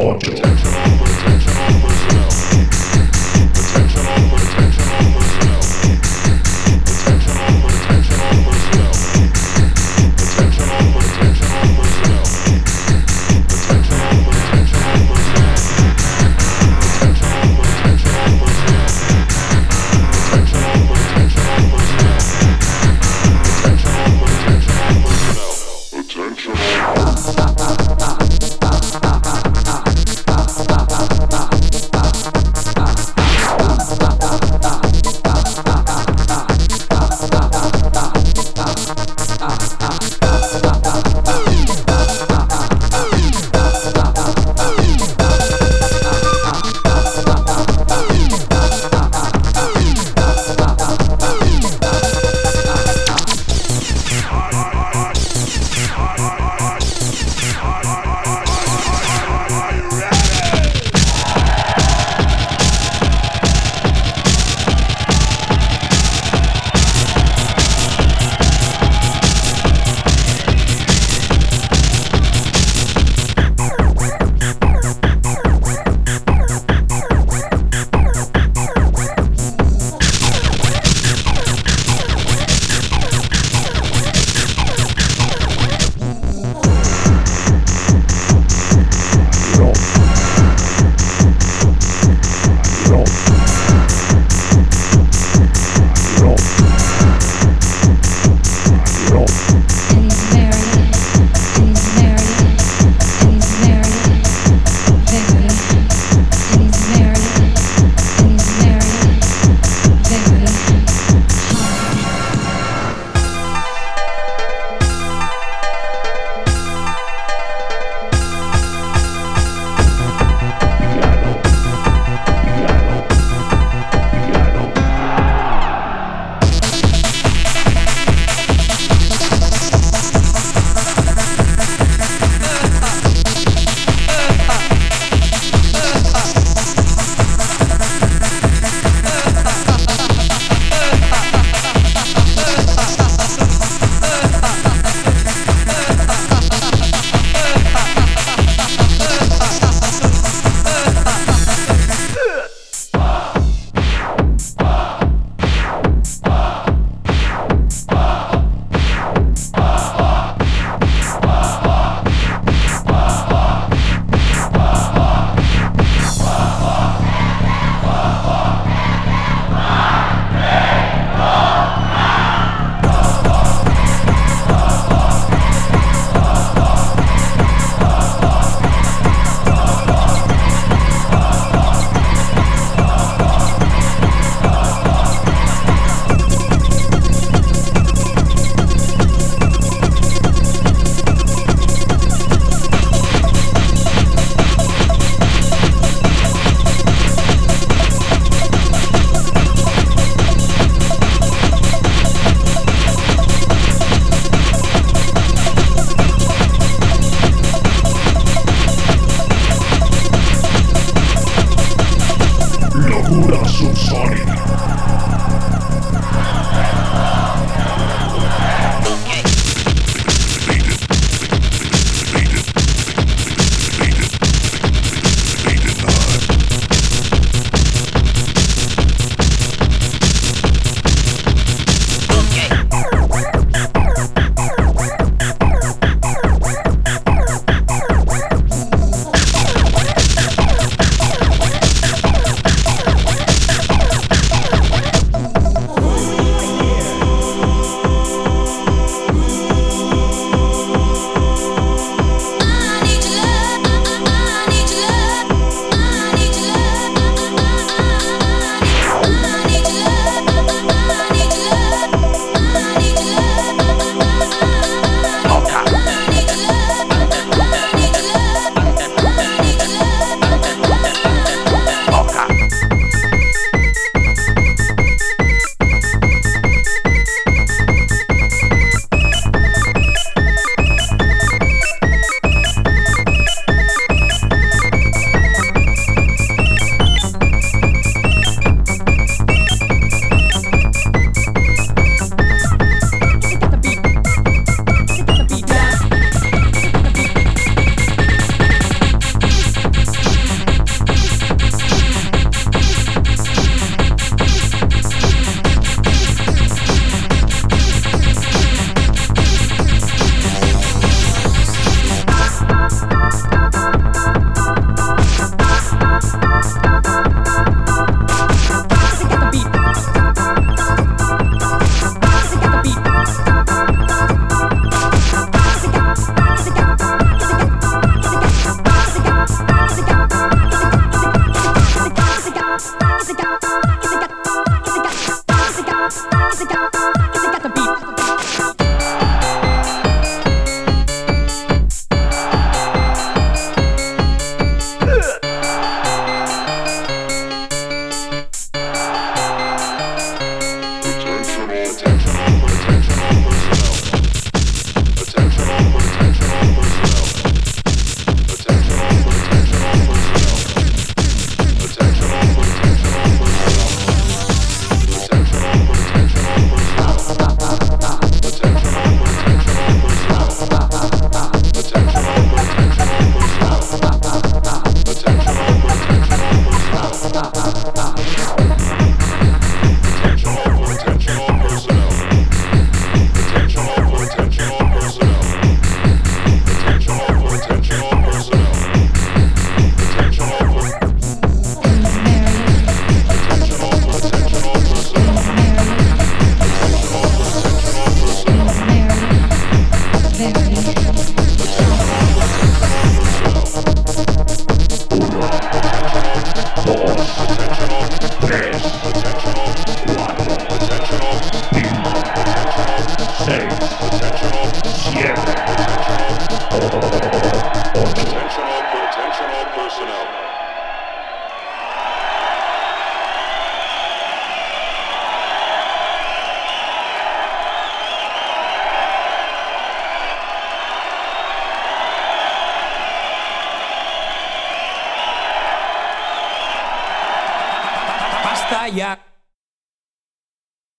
Attention. so sorry. Gracias. por